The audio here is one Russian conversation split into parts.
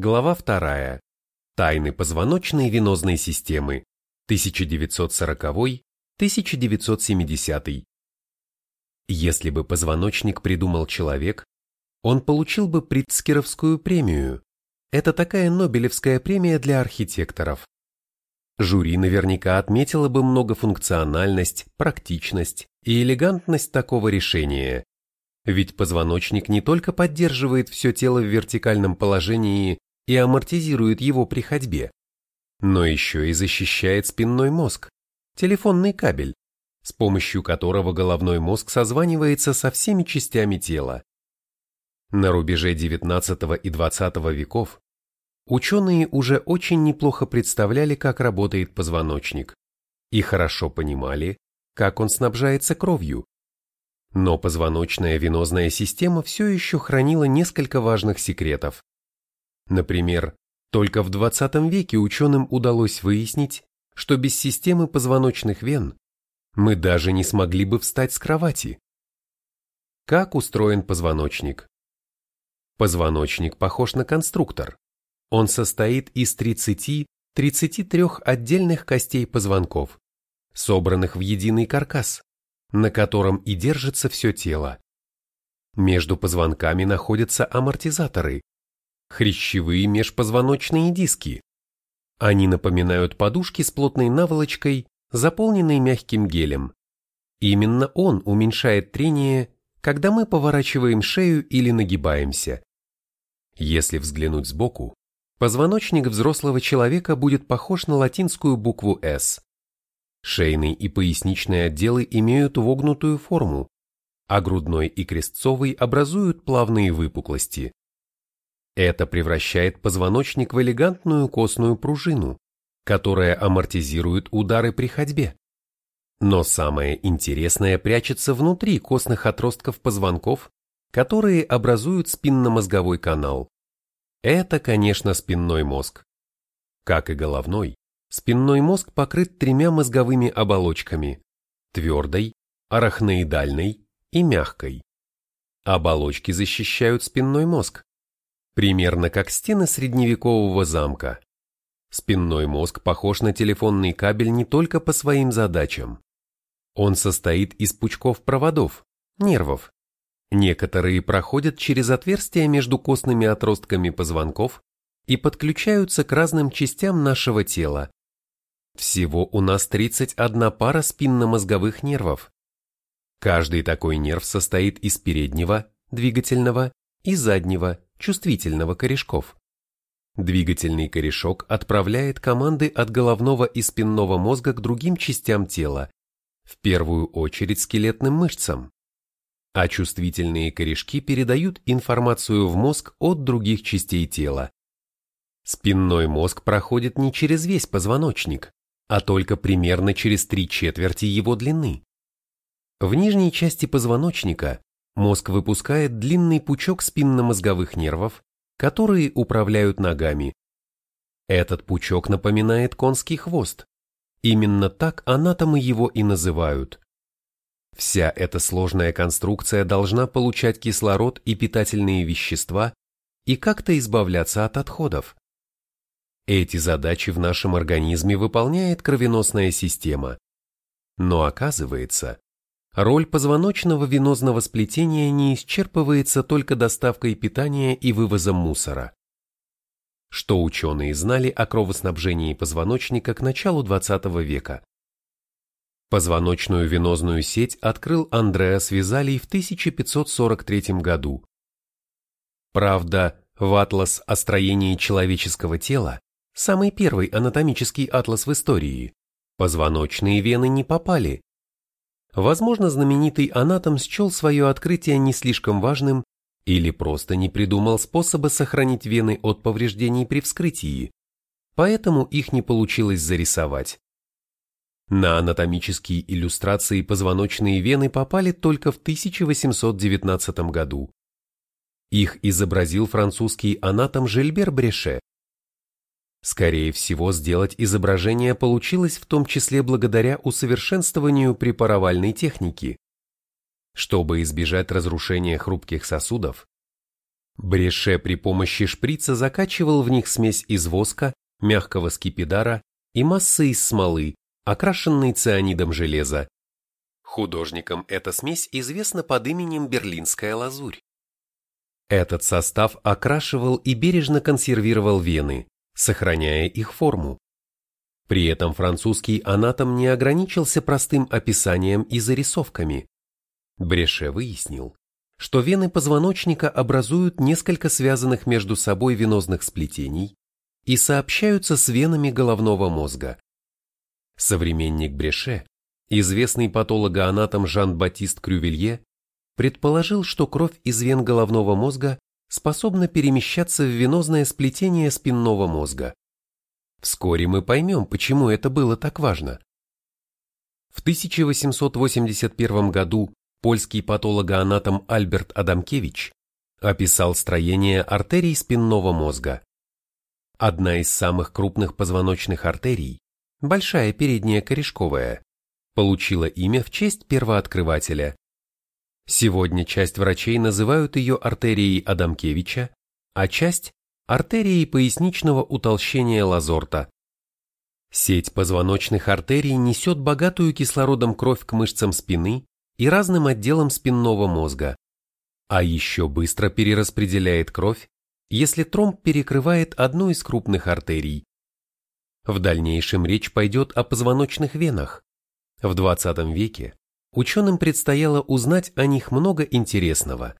Глава 2. Тайны позвоночной венозной системы. 1940-1970. Если бы позвоночник придумал человек, он получил бы Притцкеровскую премию. Это такая Нобелевская премия для архитекторов. Жюри наверняка отметило бы многофункциональность, практичность и элегантность такого решения. Ведь позвоночник не только поддерживает все тело в вертикальном положении и амортизирует его при ходьбе, но еще и защищает спинной мозг, телефонный кабель, с помощью которого головной мозг созванивается со всеми частями тела. На рубеже XIX и XX веков ученые уже очень неплохо представляли, как работает позвоночник, и хорошо понимали, как он снабжается кровью. Но позвоночная венозная система все еще хранила несколько важных секретов. Например, только в 20 веке ученым удалось выяснить, что без системы позвоночных вен мы даже не смогли бы встать с кровати. Как устроен позвоночник? Позвоночник похож на конструктор. Он состоит из 30-33 отдельных костей позвонков, собранных в единый каркас, на котором и держится все тело. Между позвонками находятся амортизаторы, хрящевые межпозвоночные диски. Они напоминают подушки с плотной наволочкой, заполненной мягким гелем. Именно он уменьшает трение, когда мы поворачиваем шею или нагибаемся. Если взглянуть сбоку, позвоночник взрослого человека будет похож на латинскую букву «С». Шейный и поясничный отделы имеют вогнутую форму, а грудной и крестцовый образуют плавные выпуклости. Это превращает позвоночник в элегантную костную пружину, которая амортизирует удары при ходьбе. Но самое интересное прячется внутри костных отростков позвонков, которые образуют спинномозговой канал. Это, конечно, спинной мозг. Как и головной, Спинной мозг покрыт тремя мозговыми оболочками – твердой, арахноидальной и мягкой. Оболочки защищают спинной мозг, примерно как стены средневекового замка. Спинной мозг похож на телефонный кабель не только по своим задачам. Он состоит из пучков проводов, нервов. Некоторые проходят через отверстия между костными отростками позвонков и подключаются к разным частям нашего тела, всего у нас 31 пара спинномозговых нервов. Каждый такой нерв состоит из переднего, двигательного и заднего, чувствительного корешков. Двигательный корешок отправляет команды от головного и спинного мозга к другим частям тела, в первую очередь скелетным мышцам. А чувствительные корешки передают информацию в мозг от других частей тела. Спинной мозг проходит не через весь позвоночник, а только примерно через три четверти его длины. В нижней части позвоночника мозг выпускает длинный пучок спинномозговых нервов, которые управляют ногами. Этот пучок напоминает конский хвост. Именно так анатомы его и называют. Вся эта сложная конструкция должна получать кислород и питательные вещества и как-то избавляться от отходов. Эти задачи в нашем организме выполняет кровеносная система. Но оказывается, роль позвоночного венозного сплетения не исчерпывается только доставкой питания и вывозом мусора. Что ученые знали о кровоснабжении позвоночника к началу 20 века? Позвоночную венозную сеть открыл Андреас Визалий в 1543 году. Правда, в атлас о строении человеческого тела самый первый анатомический атлас в истории, позвоночные вены не попали. Возможно, знаменитый анатом счел свое открытие не слишком важным или просто не придумал способа сохранить вены от повреждений при вскрытии, поэтому их не получилось зарисовать. На анатомические иллюстрации позвоночные вены попали только в 1819 году. Их изобразил французский анатом Жильбер Бреше, Скорее всего, сделать изображение получилось в том числе благодаря усовершенствованию препаровальной техники. Чтобы избежать разрушения хрупких сосудов, Бреше при помощи шприца закачивал в них смесь из воска, мягкого скипидара и массы из смолы, окрашенной цианидом железа. Художникам эта смесь известна под именем берлинская лазурь. Этот состав окрашивал и бережно консервировал вены, сохраняя их форму. При этом французский анатом не ограничился простым описанием и зарисовками. Бреше выяснил, что вены позвоночника образуют несколько связанных между собой венозных сплетений и сообщаются с венами головного мозга. Современник Бреше, известный патологоанатом Жан-Батист Крювелье, предположил, что кровь из вен головного мозга способна перемещаться в венозное сплетение спинного мозга. Вскоре мы поймем, почему это было так важно. В 1881 году польский патологоанатом Альберт Адамкевич описал строение артерий спинного мозга. Одна из самых крупных позвоночных артерий, большая передняя корешковая, получила имя в честь первооткрывателя. Сегодня часть врачей называют ее артерией Адамкевича, а часть – артерией поясничного утолщения Лазорта. Сеть позвоночных артерий несет богатую кислородом кровь к мышцам спины и разным отделам спинного мозга, а еще быстро перераспределяет кровь если тромб перекрывает одну из крупных артерий. В дальнейшем речь пойдет о позвоночных венах. В 20 веке ученым предстояло узнать о них много интересного.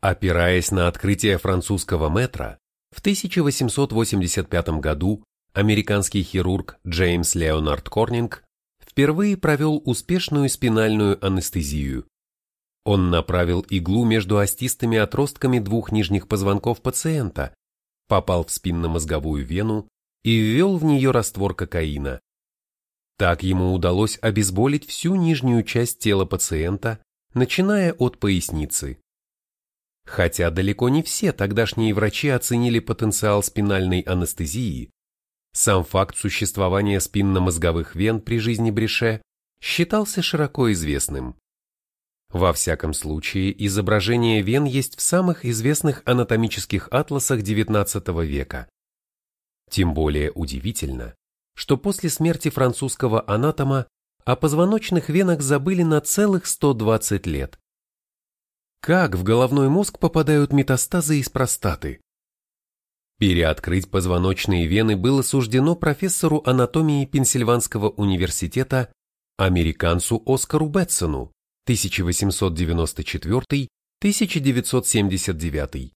Опираясь на открытие французского метра, в 1885 году американский хирург Джеймс Леонард Корнинг впервые провел успешную спинальную анестезию. Он направил иглу между остистыми отростками двух нижних позвонков пациента, попал в спинномозговую вену и ввел в нее раствор кокаина. Так ему удалось обезболить всю нижнюю часть тела пациента, начиная от поясницы. Хотя далеко не все тогдашние врачи оценили потенциал спинальной анестезии, сам факт существования спинномозговых вен при жизни Брише считался широко известным. Во всяком случае, изображение вен есть в самых известных анатомических атласах XIX века. Тем более удивительно, что после смерти французского анатома о позвоночных венах забыли на целых 120 лет. Как в головной мозг попадают метастазы из простаты? Переоткрыть позвоночные вены было суждено профессору анатомии Пенсильванского университета, американцу Оскару Бетсону, 1894-1979.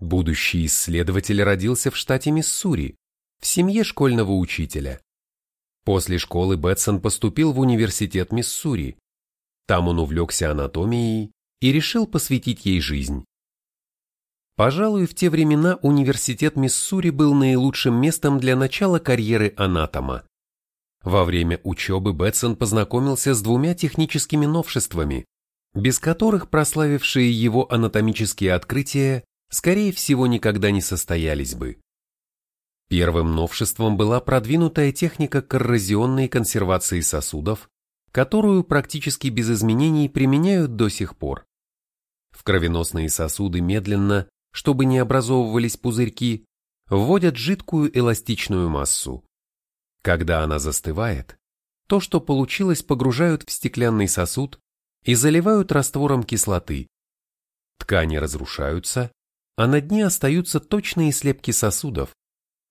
Будущий исследователь родился в штате Миссури, в семье школьного учителя. После школы Бетсон поступил в университет Миссури. Там он увлекся анатомией и решил посвятить ей жизнь. Пожалуй, в те времена университет Миссури был наилучшим местом для начала карьеры анатома. Во время учебы Бетсон познакомился с двумя техническими новшествами, без которых прославившие его анатомические открытия, скорее всего, никогда не состоялись бы. Первым новшеством была продвинутая техника коррозионной консервации сосудов, которую практически без изменений применяют до сих пор. В кровеносные сосуды медленно, чтобы не образовывались пузырьки, вводят жидкую эластичную массу. Когда она застывает, то, что получилось, погружают в стеклянный сосуд и заливают раствором кислоты. Ткани разрушаются, а на дне остаются точные слепки сосудов,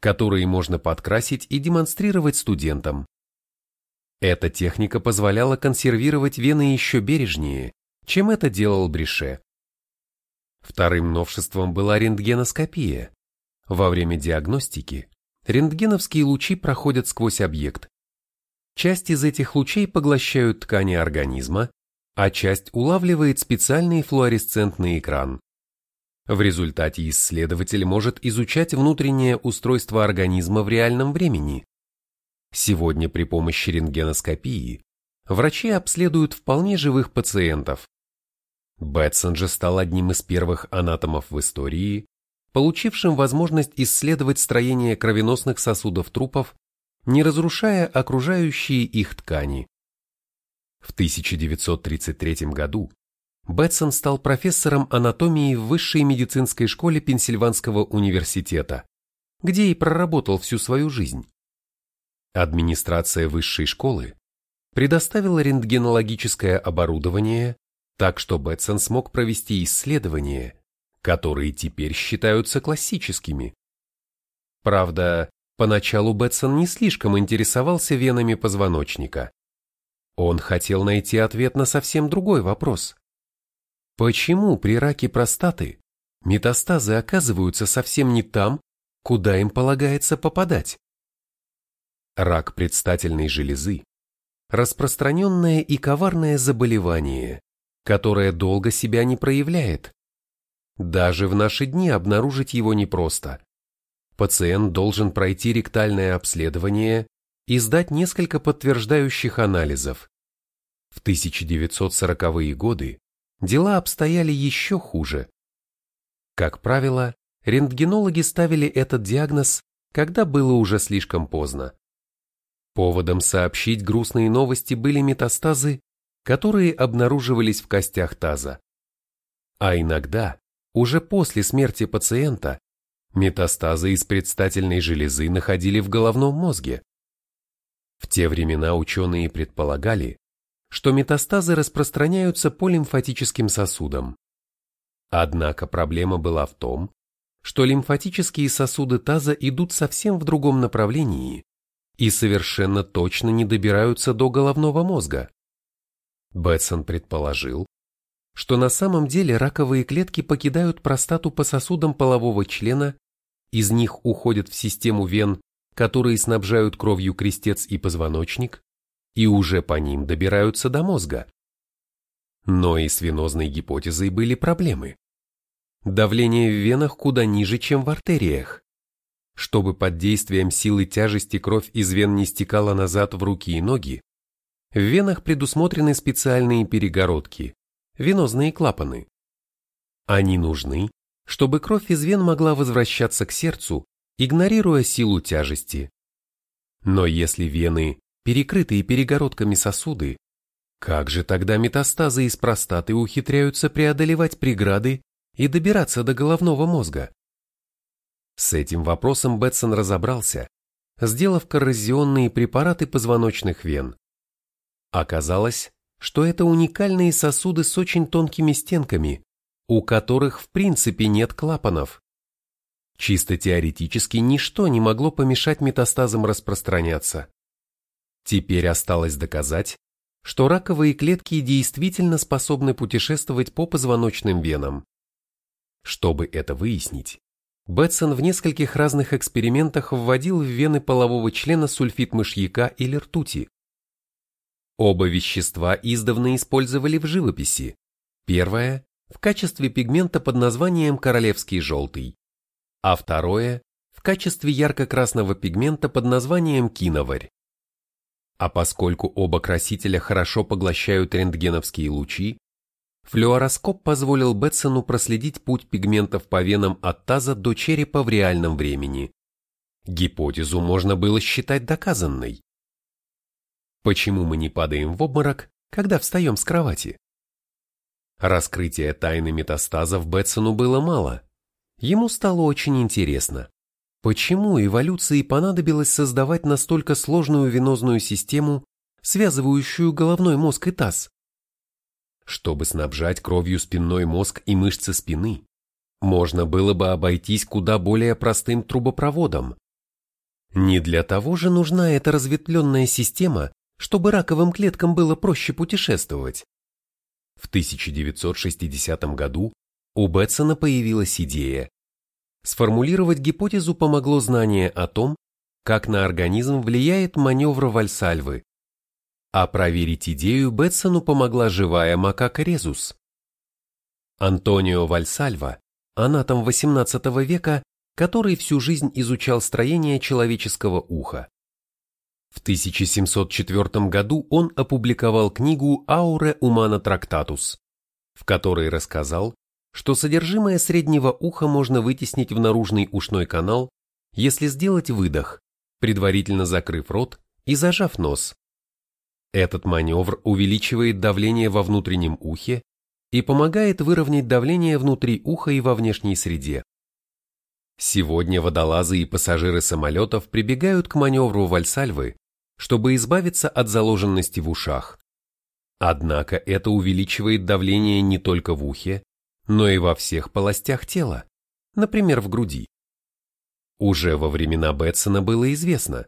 которые можно подкрасить и демонстрировать студентам. Эта техника позволяла консервировать вены еще бережнее, чем это делал Брише. Вторым новшеством была рентгеноскопия. Во время диагностики рентгеновские лучи проходят сквозь объект. Часть из этих лучей поглощают ткани организма, а часть улавливает специальный флуоресцентный экран. В результате исследователь может изучать внутреннее устройство организма в реальном времени. Сегодня при помощи рентгеноскопии врачи обследуют вполне живых пациентов. Бэтсон же стал одним из первых анатомов в истории, получившим возможность исследовать строение кровеносных сосудов трупов, не разрушая окружающие их ткани. В 1933 году Бетсон стал профессором анатомии в высшей медицинской школе Пенсильванского университета, где и проработал всю свою жизнь. Администрация высшей школы предоставила рентгенологическое оборудование, так что Бетсон смог провести исследования, которые теперь считаются классическими. Правда, поначалу Бетсон не слишком интересовался венами позвоночника. Он хотел найти ответ на совсем другой вопрос. Почему при раке простаты метастазы оказываются совсем не там, куда им полагается попадать? Рак предстательной железы – распространенное и коварное заболевание, которое долго себя не проявляет. Даже в наши дни обнаружить его непросто. Пациент должен пройти ректальное обследование и сдать несколько подтверждающих анализов. В 1940-е годы дела обстояли еще хуже. Как правило, рентгенологи ставили этот диагноз, когда было уже слишком поздно. Поводом сообщить грустные новости были метастазы, которые обнаруживались в костях таза. А иногда, уже после смерти пациента, метастазы из предстательной железы находили в головном мозге. В те времена ученые предполагали, что метастазы распространяются по лимфатическим сосудам. Однако проблема была в том, что лимфатические сосуды таза идут совсем в другом направлении и совершенно точно не добираются до головного мозга. Бэтсон предположил, что на самом деле раковые клетки покидают простату по сосудам полового члена, из них уходят в систему вен, которые снабжают кровью крестец и позвоночник, и уже по ним добираются до мозга. Но и с венозной гипотезой были проблемы. Давление в венах куда ниже, чем в артериях. Чтобы под действием силы тяжести кровь из вен не стекала назад в руки и ноги, в венах предусмотрены специальные перегородки, венозные клапаны. Они нужны, чтобы кровь из вен могла возвращаться к сердцу, игнорируя силу тяжести. Но если вены, перекрытые перегородками сосуды, как же тогда метастазы из простаты ухитряются преодолевать преграды и добираться до головного мозга? С этим вопросом Бетсон разобрался, сделав коррозионные препараты позвоночных вен. Оказалось, что это уникальные сосуды с очень тонкими стенками, у которых в принципе нет клапанов. Чисто теоретически ничто не могло помешать метастазам распространяться. Теперь осталось доказать, что раковые клетки действительно способны путешествовать по позвоночным венам. Чтобы это выяснить, Бетсон в нескольких разных экспериментах вводил в вены полового члена сульфид мышьяка или ртути. Оба вещества издавна использовали в живописи. Первое – в качестве пигмента под названием королевский желтый, а второе – в качестве ярко-красного пигмента под названием киноварь. А поскольку оба красителя хорошо поглощают рентгеновские лучи, Флюороскоп позволил Бетсону проследить путь пигментов по венам от таза до черепа в реальном времени. Гипотезу можно было считать доказанной. Почему мы не падаем в обморок, когда встаем с кровати? Раскрытие тайны метастазов Бетсону было мало. Ему стало очень интересно. Почему эволюции понадобилось создавать настолько сложную венозную систему, связывающую головной мозг и таз? Чтобы снабжать кровью спинной мозг и мышцы спины, можно было бы обойтись куда более простым трубопроводом. Не для того же нужна эта разветвленная система, чтобы раковым клеткам было проще путешествовать. В 1960 году у Бетсона появилась идея. Сформулировать гипотезу помогло знание о том, как на организм влияет маневр Вальсальвы, а проверить идею Бетсону помогла живая макака Резус. Антонио Вальсальва, анатом XVIII века, который всю жизнь изучал строение человеческого уха. В 1704 году он опубликовал книгу «Ауре Умана Трактатус», в которой рассказал, что содержимое среднего уха можно вытеснить в наружный ушной канал, если сделать выдох, предварительно закрыв рот и зажав нос. Этот маневр увеличивает давление во внутреннем ухе и помогает выровнять давление внутри уха и во внешней среде. Сегодня водолазы и пассажиры самолетов прибегают к маневру вальсальвы, чтобы избавиться от заложенности в ушах. Однако это увеличивает давление не только в ухе, но и во всех полостях тела, например, в груди. Уже во времена Бетсона было известно,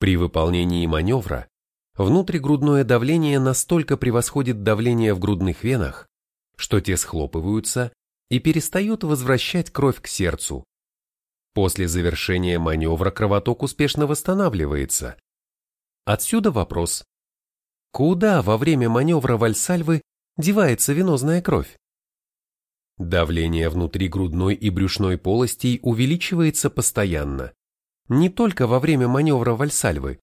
при выполнении маневра внутригрудное давление настолько превосходит давление в грудных венах, что те схлопываются и перестают возвращать кровь к сердцу. После завершения маневра кровоток успешно восстанавливается. Отсюда вопрос. Куда во время маневра вальсальвы девается венозная кровь? Давление внутри грудной и брюшной полостей увеличивается постоянно, не только во время маневра вальсальвы,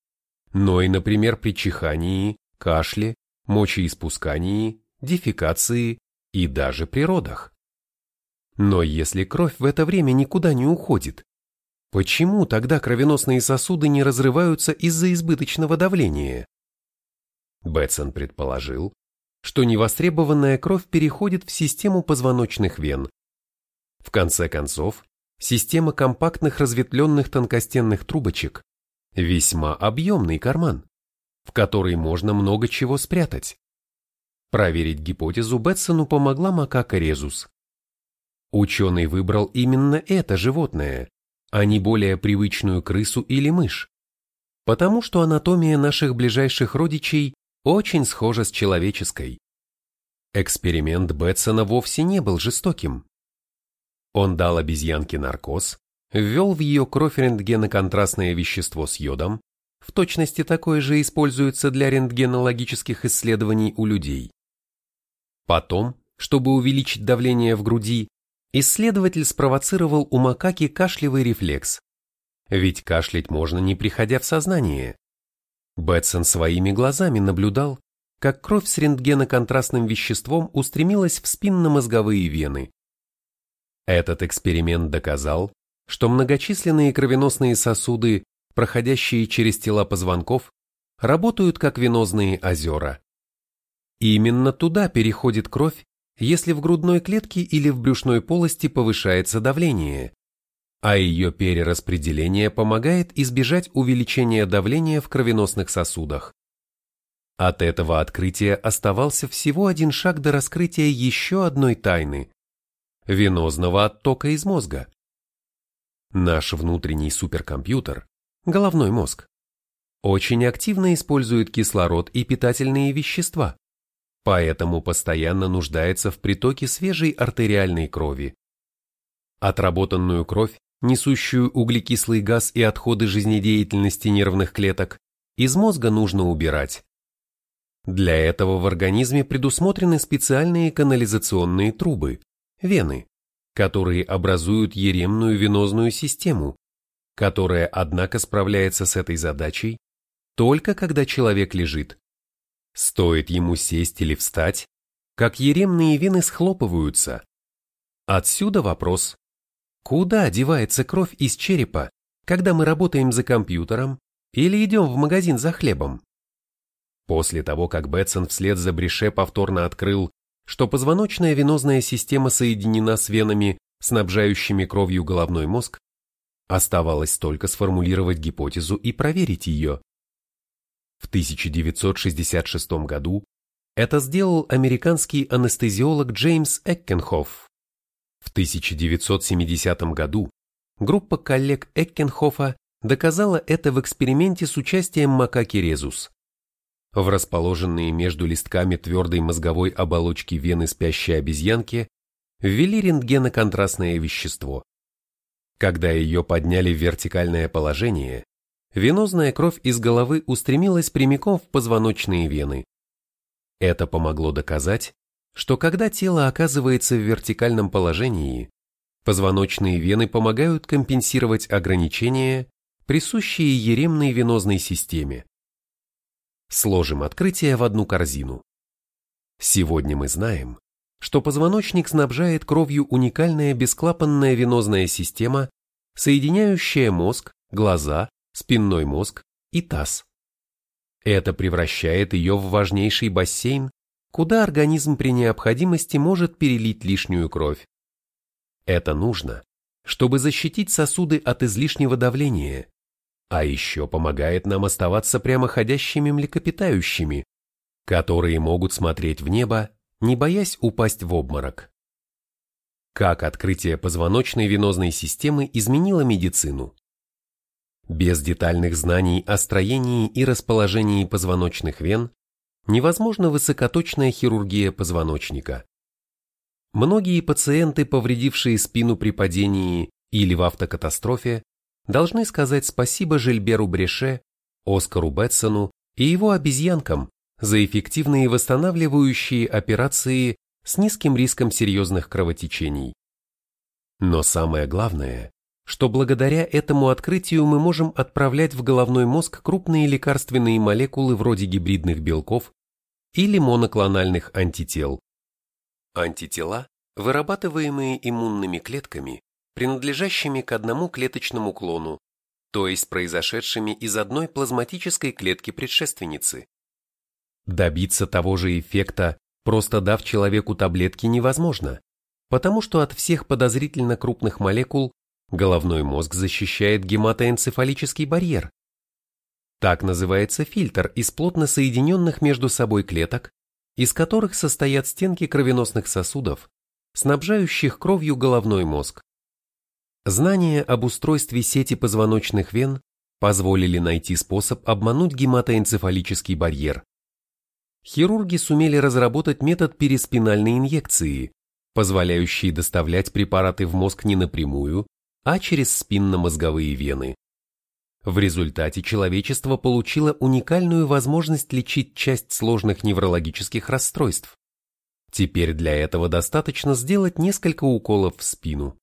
но и, например, при чихании, кашле, мочеиспускании, дефекации и даже при родах. Но если кровь в это время никуда не уходит, почему тогда кровеносные сосуды не разрываются из-за избыточного давления? Бетсон предположил, что невостребованная кровь переходит в систему позвоночных вен. В конце концов, система компактных разветвленных тонкостенных трубочек – весьма объемный карман, в который можно много чего спрятать. Проверить гипотезу Бетсону помогла макака резус. Ученый выбрал именно это животное, а не более привычную крысу или мышь, потому что анатомия наших ближайших родичей очень схожа с человеческой. Эксперимент Бетсона вовсе не был жестоким. Он дал обезьянке наркоз, ввел в ее кровь рентгеноконтрастное вещество с йодом, в точности такое же используется для рентгенологических исследований у людей. Потом, чтобы увеличить давление в груди, исследователь спровоцировал у макаки кашлевый рефлекс. Ведь кашлять можно не приходя в сознание. Бэтсон своими глазами наблюдал, как кровь с рентгеноконтрастным веществом устремилась в спинномозговые вены. Этот эксперимент доказал, что многочисленные кровеносные сосуды, проходящие через тела позвонков, работают как венозные озера. И именно туда переходит кровь, если в грудной клетке или в брюшной полости повышается давление, а ее перераспределение помогает избежать увеличения давления в кровеносных сосудах. От этого открытия оставался всего один шаг до раскрытия еще одной тайны – венозного оттока из мозга. Наш внутренний суперкомпьютер, головной мозг, очень активно использует кислород и питательные вещества, поэтому постоянно нуждается в притоке свежей артериальной крови. Отработанную кровь, несущую углекислый газ и отходы жизнедеятельности нервных клеток, из мозга нужно убирать. Для этого в организме предусмотрены специальные канализационные трубы, вены, которые образуют еремную венозную систему, которая, однако, справляется с этой задачей только когда человек лежит. Стоит ему сесть или встать, как еремные вены схлопываются. Отсюда вопрос, куда девается кровь из черепа, когда мы работаем за компьютером или идем в магазин за хлебом? После того, как Бетсон вслед за Брише повторно открыл, что позвоночная венозная система соединена с венами, снабжающими кровью головной мозг, оставалось только сформулировать гипотезу и проверить ее. В 1966 году это сделал американский анестезиолог Джеймс Эккенхоф. В 1970 году группа коллег Эккенхофа доказала это в эксперименте с участием макаки резус. В расположенные между листками твердой мозговой оболочки вены спящей обезьянки ввели рентгеноконтрастное вещество. Когда ее подняли в вертикальное положение, венозная кровь из головы устремилась прямиком в позвоночные вены. Это помогло доказать, что когда тело оказывается в вертикальном положении, позвоночные вены помогают компенсировать ограничения, присущие еремной венозной системе. Сложим открытие в одну корзину. Сегодня мы знаем, что позвоночник снабжает кровью уникальная бесклапанная венозная система, соединяющая мозг, глаза, спинной мозг и таз. Это превращает ее в важнейший бассейн, куда организм при необходимости может перелить лишнюю кровь. Это нужно, чтобы защитить сосуды от излишнего давления, а еще помогает нам оставаться прямоходящими млекопитающими, которые могут смотреть в небо, не боясь упасть в обморок. Как открытие позвоночной венозной системы изменило медицину? Без детальных знаний о строении и расположении позвоночных вен невозможна высокоточная хирургия позвоночника. Многие пациенты, повредившие спину при падении или в автокатастрофе, должны сказать спасибо Жильберу Бреше, Оскару Бетсону и его обезьянкам за эффективные восстанавливающие операции с низким риском серьезных кровотечений. Но самое главное, что благодаря этому открытию мы можем отправлять в головной мозг крупные лекарственные молекулы вроде гибридных белков или моноклональных антител. Антитела, вырабатываемые иммунными клетками, принадлежащими к одному клеточному клону, то есть произошедшими из одной плазматической клетки предшественницы. Добиться того же эффекта, просто дав человеку таблетки, невозможно, потому что от всех подозрительно крупных молекул головной мозг защищает гематоэнцефалический барьер. Так называется фильтр из плотно соединенных между собой клеток, из которых состоят стенки кровеносных сосудов, снабжающих кровью головной мозг. Знания об устройстве сети позвоночных вен позволили найти способ обмануть гематоэнцефалический барьер. Хирурги сумели разработать метод переспинальной инъекции, позволяющий доставлять препараты в мозг не напрямую, а через спинномозговые вены. В результате человечество получило уникальную возможность лечить часть сложных неврологических расстройств. Теперь для этого достаточно сделать несколько уколов в спину.